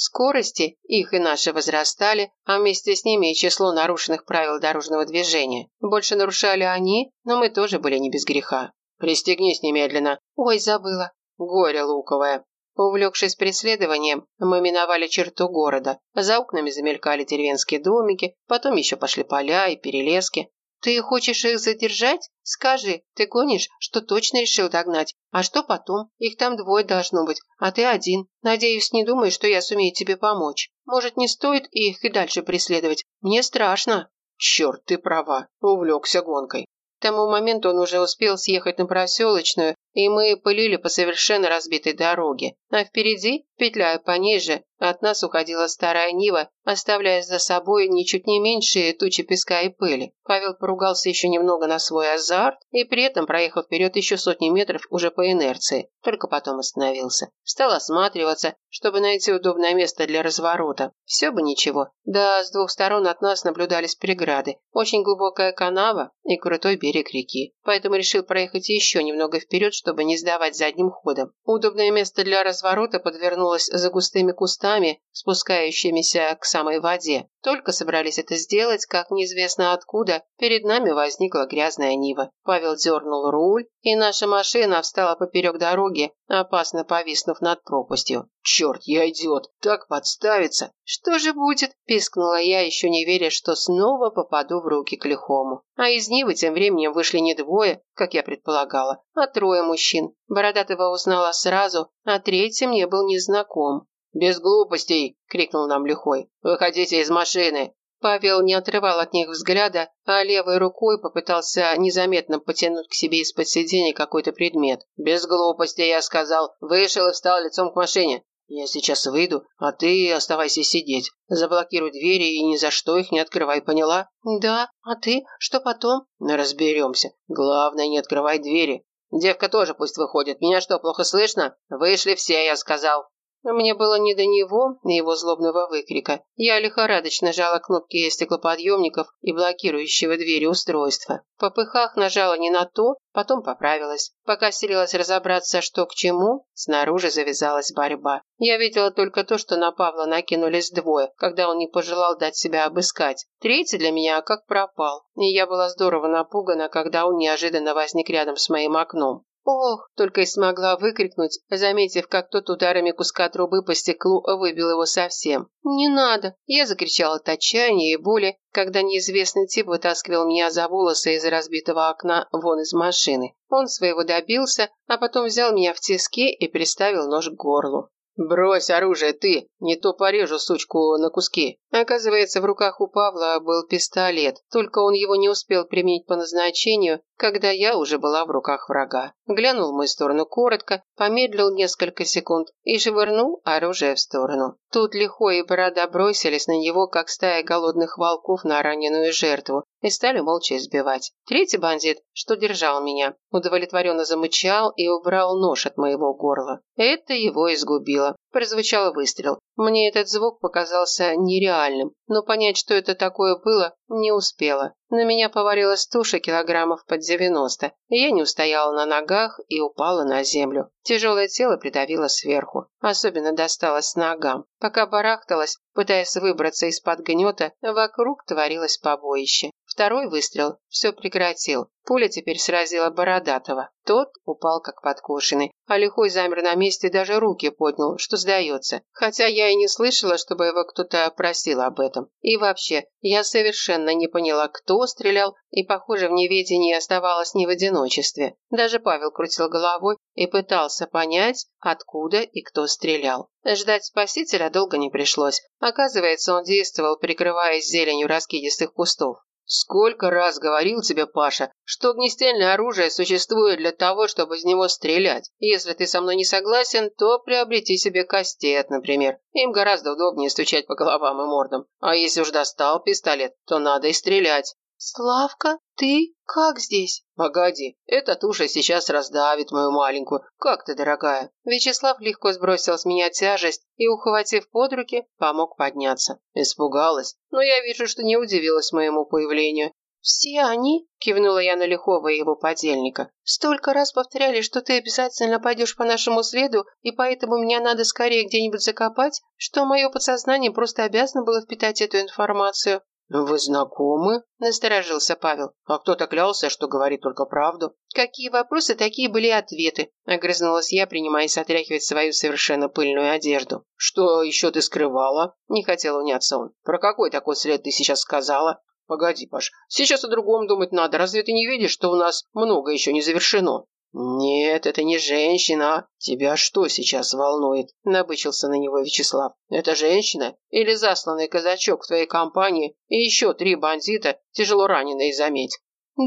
Скорости их и наши возрастали, а вместе с ними и число нарушенных правил дорожного движения. Больше нарушали они, но мы тоже были не без греха. «Пристегнись немедленно». «Ой, забыла». «Горе луковое». Увлекшись преследованием, мы миновали черту города. За окнами замелькали деревенские домики, потом еще пошли поля и перелески. «Ты хочешь их задержать? Скажи, ты гонишь, что точно решил догнать? А что потом? Их там двое должно быть, а ты один. Надеюсь, не думаешь, что я сумею тебе помочь. Может, не стоит их и дальше преследовать? Мне страшно». «Черт, ты права. Увлекся гонкой. К тому моменту он уже успел съехать на проселочную, и мы пылили по совершенно разбитой дороге. А впереди, петляя пониже, от нас уходила старая Нива, оставляя за собой ничуть не меньшие тучи песка и пыли. Павел поругался еще немного на свой азарт и при этом проехал вперед еще сотни метров уже по инерции. Только потом остановился. Стал осматриваться, чтобы найти удобное место для разворота. Все бы ничего. Да, с двух сторон от нас наблюдались преграды. Очень глубокая канава и крутой берег реки. Поэтому решил проехать еще немного вперед, чтобы не сдавать задним ходом. Удобное место для разворота подвернулось за густыми кустами, спускающимися к самой воде. Только собрались это сделать, как неизвестно откуда, перед нами возникла грязная нива. Павел дернул руль, и наша машина встала поперек дороги, опасно повиснув над пропастью. «Черт, я идиот! Так подставиться!» «Что же будет?» – пискнула я, еще не веря, что снова попаду в руки к лихому. А из Нивы тем временем вышли не двое, как я предполагала, а трое мужчин. Бородатого узнала сразу, а третий мне был незнаком. «Без глупостей!» – крикнул нам лихой. «Выходите из машины!» Павел не отрывал от них взгляда, а левой рукой попытался незаметно потянуть к себе из-под сиденья какой-то предмет. «Без глупости, я сказал. Вышел и встал лицом к машине. Я сейчас выйду, а ты оставайся сидеть. Заблокируй двери и ни за что их не открывай, поняла?» «Да, а ты? Что потом?» «Разберемся. Главное, не открывай двери. Девка тоже пусть выходит. Меня что, плохо слышно? Вышли все, я сказал». Мне было не до него, и его злобного выкрика. Я лихорадочно жала кнопки стеклоподъемников и блокирующего двери устройства. В попыхах нажала не на то, потом поправилась. Пока селилась разобраться, что к чему, снаружи завязалась борьба. Я видела только то, что на Павла накинулись двое, когда он не пожелал дать себя обыскать. Третий для меня как пропал, и я была здорово напугана, когда он неожиданно возник рядом с моим окном. «Ох!» – только и смогла выкрикнуть, заметив, как тот ударами куска трубы по стеклу выбил его совсем. «Не надо!» – я закричала от отчаяния и боли, когда неизвестный тип вытаскивал меня за волосы из разбитого окна вон из машины. Он своего добился, а потом взял меня в тиски и приставил нож к горлу. «Брось оружие, ты! Не то порежу сучку на куски!» Оказывается, в руках у Павла был пистолет, только он его не успел применить по назначению, когда я уже была в руках врага. Глянул в мою сторону коротко, помедлил несколько секунд и швырнул оружие в сторону. Тут лихой и борода бросились на него, как стая голодных волков на раненую жертву, и стали молча избивать. Третий бандит, что держал меня, удовлетворенно замычал и убрал нож от моего горла. Это его изгубило. Прозвучал выстрел. Мне этот звук показался нереальным, но понять, что это такое было, не успела. На меня поварилась туша килограммов под 90, и я не устояла на ногах и упала на землю. Тяжелое тело придавило сверху. Особенно досталось ногам. Пока барахталась, пытаясь выбраться из-под гнета, вокруг творилось побоище. Второй выстрел все прекратил. Пуля теперь сразила Бородатого. Тот упал как подкошенный, а лихой замер на месте и даже руки поднял, что сдается. Хотя я и не слышала, чтобы его кто-то просил об этом. И вообще, я совершенно не поняла, кто стрелял, и, похоже, в неведении оставалась не в одиночестве. Даже Павел крутил головой и пытался понять, откуда и кто стрелял. Ждать спасителя долго не пришлось. Оказывается, он действовал, прикрываясь зеленью раскидистых кустов. «Сколько раз говорил тебе, Паша, что огнестрельное оружие существует для того, чтобы из него стрелять. Если ты со мной не согласен, то приобрети себе кастет, например. Им гораздо удобнее стучать по головам и мордам. А если уж достал пистолет, то надо и стрелять. «Славка, ты как здесь?» «Погоди, эта туша сейчас раздавит мою маленькую. Как ты, дорогая?» Вячеслав легко сбросил с меня тяжесть и, ухватив под руки, помог подняться. Испугалась, но я вижу, что не удивилась моему появлению. «Все они?» – кивнула я на Лихова и его подельника. «Столько раз повторяли, что ты обязательно пойдешь по нашему следу, и поэтому меня надо скорее где-нибудь закопать, что мое подсознание просто обязано было впитать эту информацию. «Вы знакомы?» – насторожился Павел. «А кто-то клялся, что говорит только правду?» «Какие вопросы, такие были ответы», – огрызнулась я, принимаясь отряхивать свою совершенно пыльную одежду. «Что еще ты скрывала?» – не хотел уняться он. «Про какой такой след ты сейчас сказала?» «Погоди, Паш, сейчас о другом думать надо. Разве ты не видишь, что у нас много еще не завершено?» «Нет, это не женщина. Тебя что сейчас волнует?» – набычился на него Вячеслав. «Это женщина или засланный казачок в твоей компании и еще три бандита, тяжело раненые, заметь?»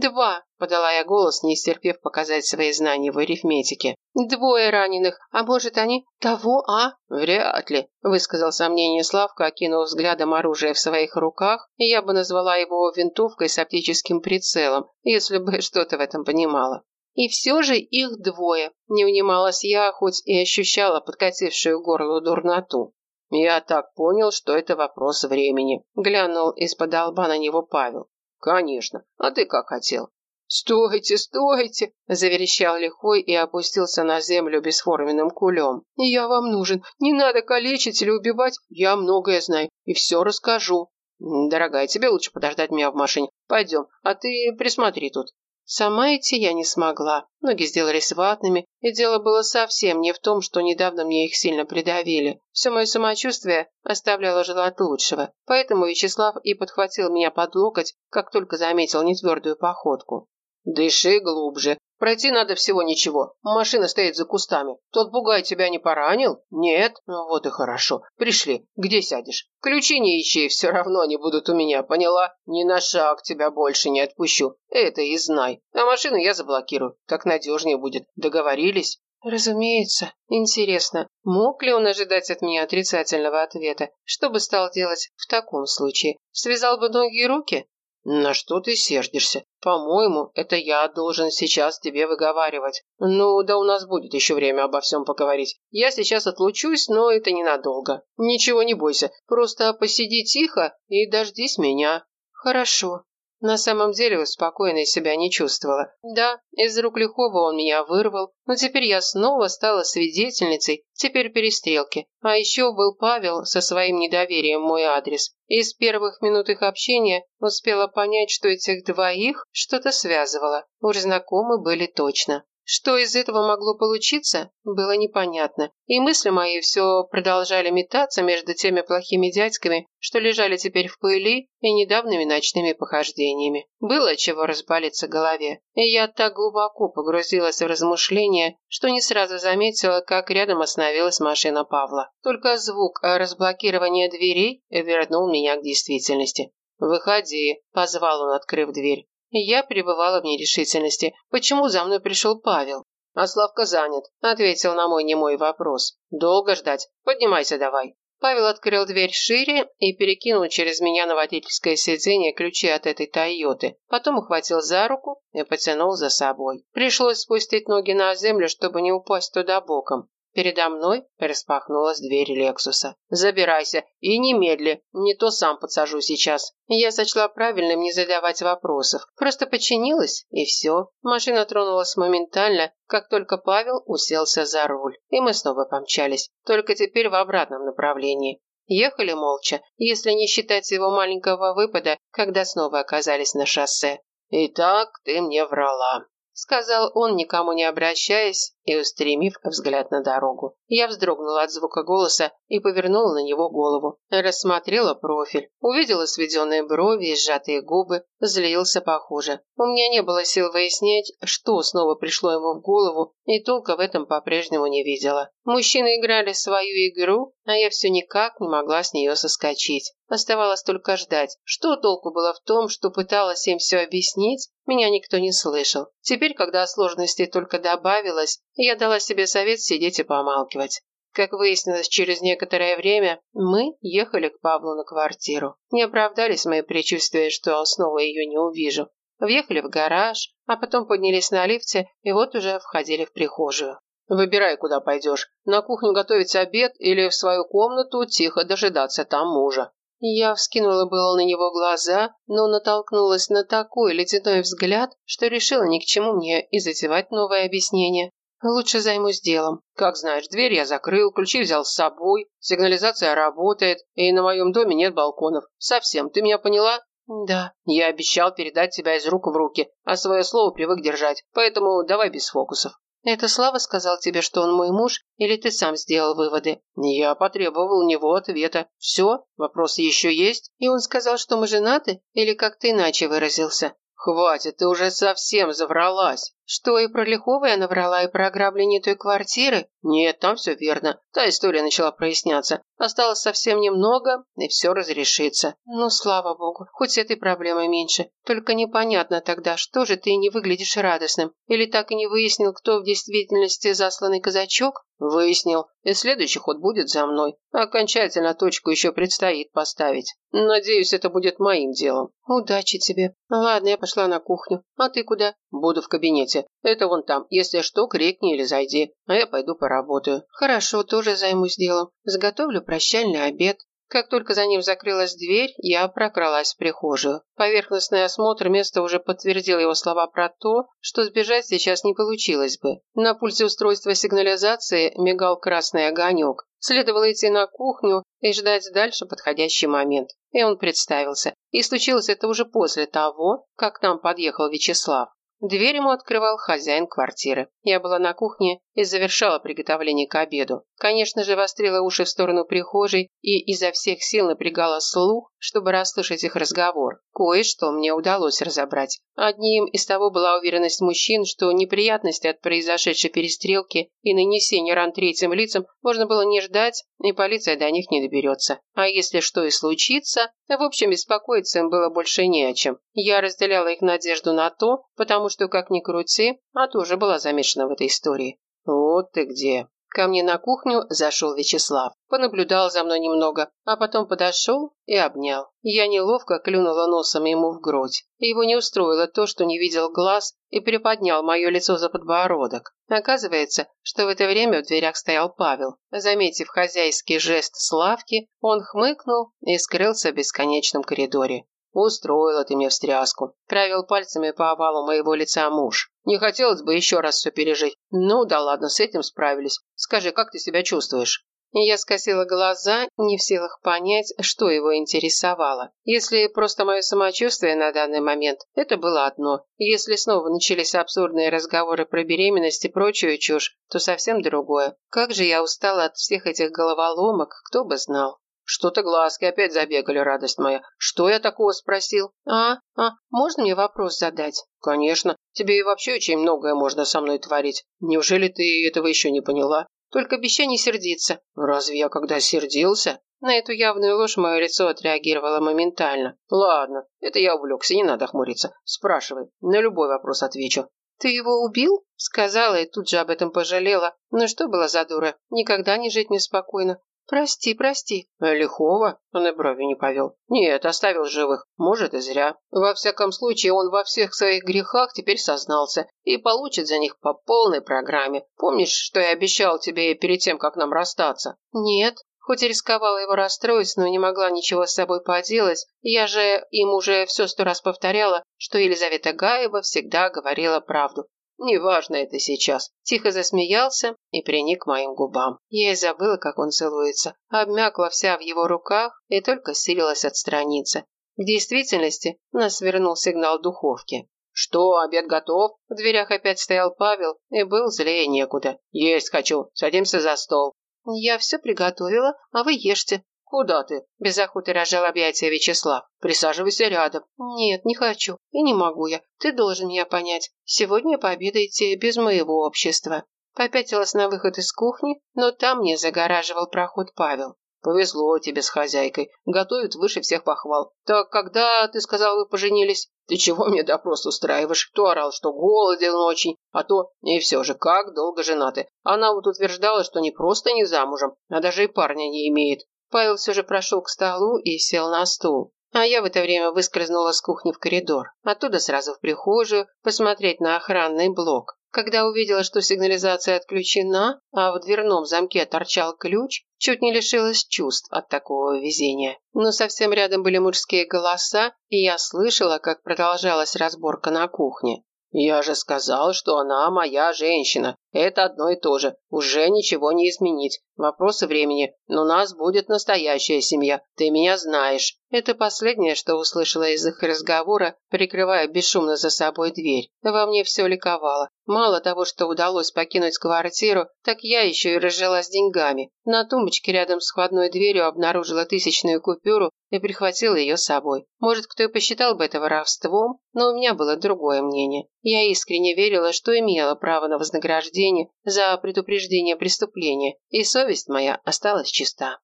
«Два», – подала я голос, не стерпев показать свои знания в арифметике. «Двое раненых. А может, они того, а?» «Вряд ли», – высказал сомнение Славка, окинув взглядом оружие в своих руках, я бы назвала его винтовкой с оптическим прицелом, если бы что-то в этом понимала. И все же их двое. Не унималась я, хоть и ощущала подкатившую горло дурноту. «Я так понял, что это вопрос времени», – глянул из-под лба на него Павел. «Конечно. А ты как хотел?» «Стойте, стойте!» – заверещал лихой и опустился на землю бесформенным кулем. «Я вам нужен. Не надо калечить или убивать. Я многое знаю и все расскажу». «Дорогая, тебе лучше подождать меня в машине. Пойдем, а ты присмотри тут». Сама идти я не смогла. Ноги сделались ватными, и дело было совсем не в том, что недавно мне их сильно придавили. Все мое самочувствие оставляло желать лучшего, поэтому Вячеслав и подхватил меня под локоть, как только заметил нетвердую походку. «Дыши глубже. Пройти надо всего ничего. Машина стоит за кустами. Тот бугай тебя не поранил? Нет? Ну, вот и хорошо. Пришли. Где сядешь? Ключи не ищи, все равно они будут у меня, поняла? Ни на шаг тебя больше не отпущу. Это и знай. А машину я заблокирую. Так надежнее будет. Договорились?» Разумеется. Интересно, мог ли он ожидать от меня отрицательного ответа? Что бы стал делать в таком случае? Связал бы ноги и руки? «На что ты сердишься? По-моему, это я должен сейчас тебе выговаривать. Ну, да у нас будет еще время обо всем поговорить. Я сейчас отлучусь, но это ненадолго. Ничего не бойся, просто посиди тихо и дождись меня». «Хорошо», на самом деле успокоенной себя не чувствовала. Да, из рук Лихова он меня вырвал, но теперь я снова стала свидетельницей, теперь перестрелки. А еще был Павел со своим недоверием мой адрес. Из первых минут их общения успела понять, что этих двоих что-то связывало. Уж знакомы были точно. Что из этого могло получиться, было непонятно, и мысли мои все продолжали метаться между теми плохими дядьками, что лежали теперь в пыли и недавними ночными похождениями. Было чего разболеться голове, и я так глубоко погрузилась в размышления, что не сразу заметила, как рядом остановилась машина Павла. Только звук разблокирования дверей вернул меня к действительности. «Выходи», – позвал он, открыв дверь. Я пребывала в нерешительности. Почему за мной пришел Павел? «А Славка занят», – ответил на мой немой вопрос. «Долго ждать? Поднимайся давай». Павел открыл дверь шире и перекинул через меня на водительское сиденье ключи от этой Тойоты. Потом ухватил за руку и потянул за собой. Пришлось спустить ноги на землю, чтобы не упасть туда боком. Передо мной распахнулась дверь Лексуса. «Забирайся и немедли, не то сам подсажу сейчас». Я сочла правильным не задавать вопросов, просто подчинилась, и все. Машина тронулась моментально, как только Павел уселся за руль, и мы снова помчались, только теперь в обратном направлении. Ехали молча, если не считать его маленького выпада, когда снова оказались на шоссе. «Итак, ты мне врала», сказал он, никому не обращаясь и устремив взгляд на дорогу. Я вздрогнула от звука голоса и повернула на него голову. Рассмотрела профиль, увидела сведенные брови и сжатые губы, злился похоже. У меня не было сил выяснять, что снова пришло ему в голову, и толка в этом по-прежнему не видела. Мужчины играли свою игру, а я все никак не могла с нее соскочить. Оставалось только ждать. Что толку было в том, что пыталась им все объяснить, меня никто не слышал. Теперь, когда сложностей только добавилось, я дала себе совет сидеть и помалкивать. Как выяснилось через некоторое время, мы ехали к Павлу на квартиру. Не оправдались мои предчувствия, что снова ее не увижу. Въехали в гараж, а потом поднялись на лифте и вот уже входили в прихожую. «Выбирай, куда пойдешь. На кухню готовить обед или в свою комнату тихо дожидаться там мужа». Я вскинула было на него глаза, но натолкнулась на такой ледяной взгляд, что решила ни к чему мне и затевать новое объяснение. Лучше займусь делом. Как знаешь, дверь я закрыл, ключи взял с собой, сигнализация работает, и на моем доме нет балконов. Совсем, ты меня поняла? Да. Я обещал передать тебя из рук в руки, а свое слово привык держать, поэтому давай без фокусов. Это Слава сказал тебе, что он мой муж, или ты сам сделал выводы? Я потребовал у него ответа. Все? Вопросы еще есть? И он сказал, что мы женаты, или как ты иначе выразился? Хватит, ты уже совсем завралась. Что, и про Лихова я наврала, и про ограбление той квартиры? Нет, там все верно. Та история начала проясняться. Осталось совсем немного, и все разрешится. Ну, слава богу, хоть с этой проблемой меньше. Только непонятно тогда, что же ты не выглядишь радостным? Или так и не выяснил, кто в действительности засланный казачок? Выяснил. И следующий ход будет за мной. Окончательно точку еще предстоит поставить. Надеюсь, это будет моим делом. Удачи тебе. Ладно, я пошла на кухню. А ты куда? Буду в кабинете. Это вон там. Если что, крикни или зайди. А я пойду поработаю. Хорошо, тоже займусь делом. Заготовлю прощальный обед. Как только за ним закрылась дверь, я прокралась в прихожую. Поверхностный осмотр места уже подтвердил его слова про то, что сбежать сейчас не получилось бы. На пульте устройства сигнализации мигал красный огонек. Следовало идти на кухню и ждать дальше подходящий момент. И он представился. И случилось это уже после того, как к нам подъехал Вячеслав. Дверь ему открывал хозяин квартиры. Я была на кухне и завершала приготовление к обеду. Конечно же, вострила уши в сторону прихожей и изо всех сил напрягала слух, чтобы расслышать их разговор. Кое-что мне удалось разобрать. Одним из того была уверенность мужчин, что неприятности от произошедшей перестрелки и нанесения ран третьим лицам можно было не ждать, и полиция до них не доберется. А если что и случится, в общем, беспокоиться им было больше не о чем. Я разделяла их надежду на то, потому что, как ни крути, а тоже была замешана в этой истории. «Вот ты где!» Ко мне на кухню зашел Вячеслав. Понаблюдал за мной немного, а потом подошел и обнял. Я неловко клюнула носом ему в грудь. Его не устроило то, что не видел глаз, и приподнял мое лицо за подбородок. Оказывается, что в это время в дверях стоял Павел. Заметив хозяйский жест Славки, он хмыкнул и скрылся в бесконечном коридоре. «Устроила ты мне встряску», – правил пальцами по овалу моего лица муж. «Не хотелось бы еще раз все пережить. Ну да ладно, с этим справились. Скажи, как ты себя чувствуешь?» Я скосила глаза, не в силах понять, что его интересовало. Если просто мое самочувствие на данный момент, это было одно. Если снова начались абсурдные разговоры про беременность и прочую чушь, то совсем другое. Как же я устала от всех этих головоломок, кто бы знал. Что-то глазки опять забегали, радость моя. Что я такого спросил? А, а, можно мне вопрос задать? Конечно. Тебе и вообще очень многое можно со мной творить. Неужели ты этого еще не поняла? Только обещай не сердиться. Разве я когда сердился? На эту явную ложь мое лицо отреагировало моментально. Ладно, это я увлекся, не надо хмуриться. Спрашивай, на любой вопрос отвечу. «Ты его убил?» Сказала и тут же об этом пожалела. Ну что было за дура? Никогда не жить неспокойно. «Прости, прости». «Лихого?» Он и брови не повел. «Нет, оставил живых. Может, и зря. Во всяком случае, он во всех своих грехах теперь сознался и получит за них по полной программе. Помнишь, что я обещал тебе перед тем, как нам расстаться?» «Нет». Хоть и рисковала его расстроить, но не могла ничего с собой поделать, я же им уже все сто раз повторяла, что Елизавета Гаева всегда говорила правду. Неважно это сейчас. Тихо засмеялся и приник к моим губам. Я и забыла, как он целуется. Обмякла вся в его руках и только силилась отстраниться. В действительности нас вернул сигнал духовки. «Что, обед готов?» В дверях опять стоял Павел и был злее некуда. «Есть хочу. Садимся за стол». «Я все приготовила, а вы ешьте. «Куда ты?» – без охоты рожал объятия Вячеслав. «Присаживайся рядом». «Нет, не хочу. И не могу я. Ты должен меня понять. Сегодня пообедаете без моего общества». Попятилась на выход из кухни, но там мне загораживал проход Павел. «Повезло тебе с хозяйкой. Готовит выше всех похвал. Так когда, ты сказал, вы поженились? Ты чего мне допрос устраиваешь? То орал, что голоден очень, а то... И все же, как долго женаты? Она вот утверждала, что не просто не замужем, а даже и парня не имеет. Павел все же прошел к столу и сел на стул. А я в это время выскользнула с кухни в коридор. Оттуда сразу в прихожую, посмотреть на охранный блок. Когда увидела, что сигнализация отключена, а в дверном замке торчал ключ, чуть не лишилась чувств от такого везения. Но совсем рядом были мужские голоса, и я слышала, как продолжалась разборка на кухне. «Я же сказал, что она моя женщина. Это одно и то же. Уже ничего не изменить. Вопросы времени. Но у нас будет настоящая семья. Ты меня знаешь». Это последнее, что услышала из их разговора, прикрывая бесшумно за собой дверь. Во мне все ликовало. Мало того, что удалось покинуть квартиру, так я еще и разжилась деньгами. На тумбочке рядом с входной дверью обнаружила тысячную купюру и прихватила ее с собой. Может, кто и посчитал бы это воровством, но у меня было другое мнение. Я искренне верила, что имела право на вознаграждение за предупреждение преступления, и совесть моя осталась чиста.